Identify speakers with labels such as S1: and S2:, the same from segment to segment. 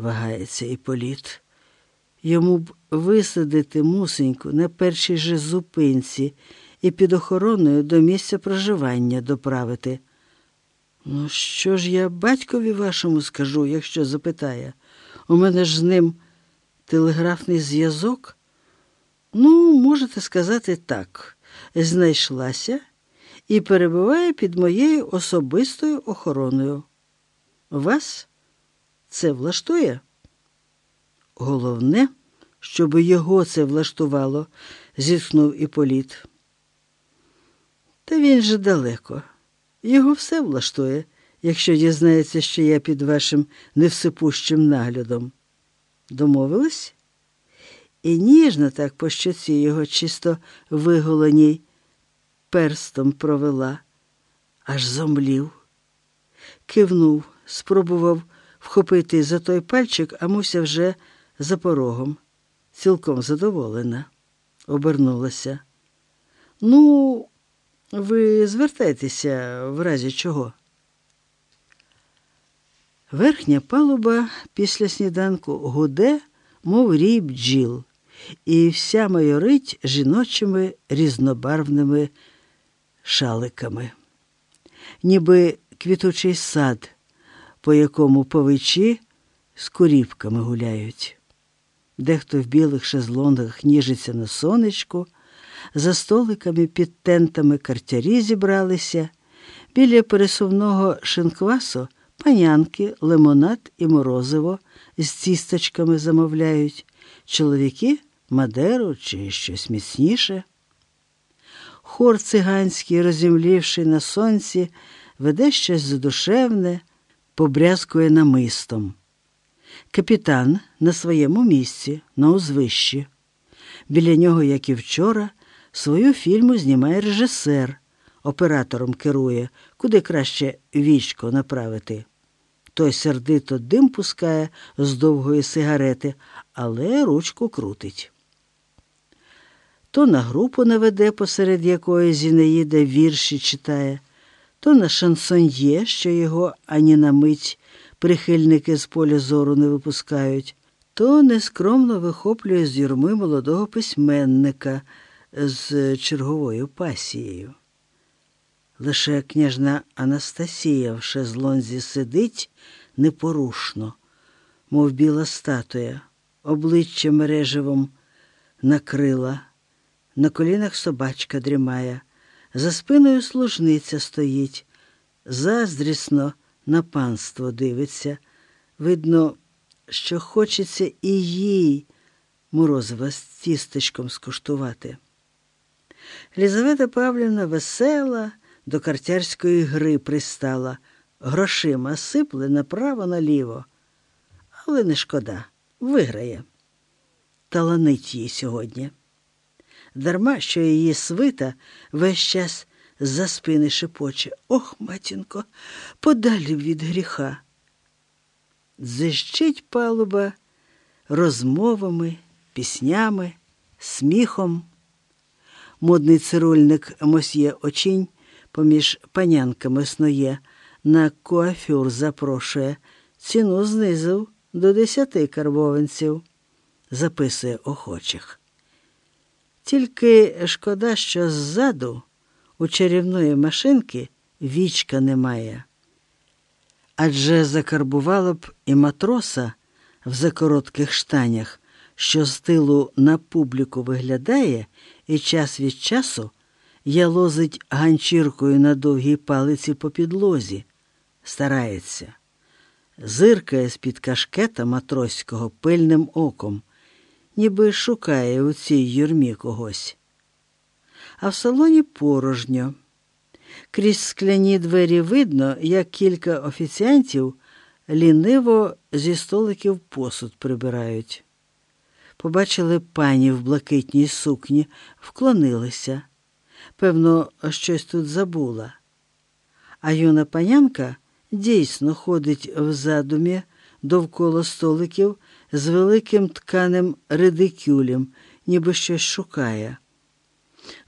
S1: вагається Іполіт. Йому б висадити мусеньку на першій же зупинці і під охороною до місця проживання доправити. Ну, що ж я батькові вашому скажу, якщо запитає? У мене ж з ним телеграфний зв'язок? Ну, можете сказати так, знайшлася і перебуває під моєю особистою охороною. Вас це влаштує? Головне, щоб його це влаштувало, зітхнув Іполіт. Та він же далеко. Його все влаштує, якщо дізнається, що я під вашим невсипущим наглядом. Домовились? І ніжно так по щоці його чисто виголеній перстом провела, аж зомлів. Кивнув, спробував вхопити за той пальчик, а Муся вже за порогом, цілком задоволена, обернулася. Ну, ви звертайтеся в разі чого. Верхня палуба після сніданку гуде, мов рій бджіл, і вся майорить жіночими різнобарвними шаликами, ніби квітучий сад, по якому повичі з курівками гуляють. Дехто в білих шезлонгах ніжиться на сонечку, за столиками під тентами картярі зібралися, біля пересувного шинквасу панянки, лимонад і морозиво з цісточками замовляють, чоловіки мадеру чи щось міцніше. Хор циганський, розімлівши на сонці, веде щось задушевне, побрязкує намистом. Капітан на своєму місці, на узвищі. Біля нього, як і вчора, свою фільму знімає режисер, оператором керує, куди краще вічко направити. Той сердито дим пускає з довгої сигарети, але ручку крутить. То на групу наведе, посеред якої Зінеїда вірші читає, то на шансоньє, що його ані на мить прихильники з поля зору не випускають, то нескромно вихоплює з юрми молодого письменника з черговою пасією. Лише княжна Анастасія в шезлонзі сидить непорушно, мов біла статуя, обличчя мереживом накрила, на колінах собачка дрімає, за спиною служниця стоїть, заздрісно на панство дивиться. Видно, що хочеться і їй морозива з тістечком скуштувати. Лізавета Павлівна весела до картярської гри пристала, грошима сипле направо наліво. Але не шкода, виграє. Таланить їй сьогодні. Дарма, що її свита весь час за спини шепоче. Ох, матінко, подалі від гріха. Дзищить палуба розмовами, піснями, сміхом. Модний цирульник мосьє очінь поміж панянками сноє, на куафюр запрошує, ціну знизив до десяти карбованців, записує охочих. Тільки шкода, що ззаду у чарівної машинки вічка немає. Адже закарбувало б і матроса в закоротких штанях, що з тилу на публіку виглядає і час від часу ялозить ганчіркою на довгій палиці по підлозі, старається, зиркає з-під кашкета матроського пильним оком, ніби шукає у цій юрмі когось. А в салоні порожньо. Крізь скляні двері видно, як кілька офіціантів ліниво зі столиків посуд прибирають. Побачили пані в блакитній сукні, вклонилися. Певно, щось тут забула. А юна панянка дійсно ходить в задумі довкола столиків з великим тканим редикюлем, ніби щось шукає.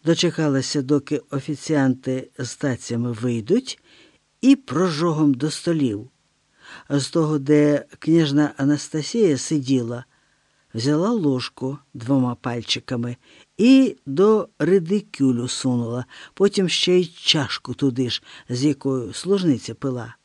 S1: Дочекалася, доки офіціанти з тацями вийдуть, і прожогом до столів. з того, де княжна Анастасія сиділа, взяла ложку двома пальчиками і до редикюлю сунула, потім ще й чашку туди ж, з якою служниця пила.